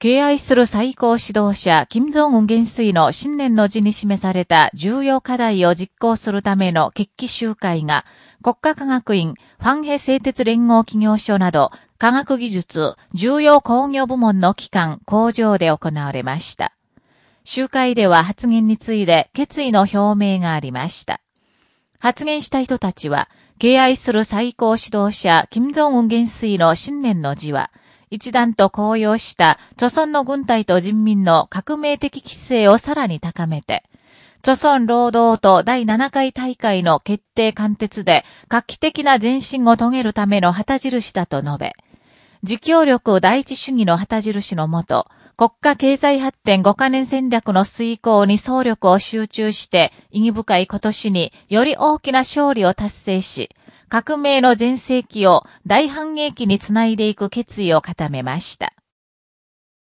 敬愛する最高指導者、金正恩元帥の新年の字に示された重要課題を実行するための決起集会が、国家科学院、ファンヘ製鉄連合企業所など、科学技術、重要工業部門の機関、工場で行われました。集会では発言について決意の表明がありました。発言した人たちは、敬愛する最高指導者、金正恩元帥の新年の字は、一段と高揚した、著村の軍隊と人民の革命的規制をさらに高めて、著村労働と第7回大会の決定貫徹で画期的な前進を遂げるための旗印だと述べ、自強力第一主義の旗印のもと、国家経済発展5カ年戦略の遂行に総力を集中して意義深い今年により大きな勝利を達成し、革命の全盛期を大反撃につないでいく決意を固めました。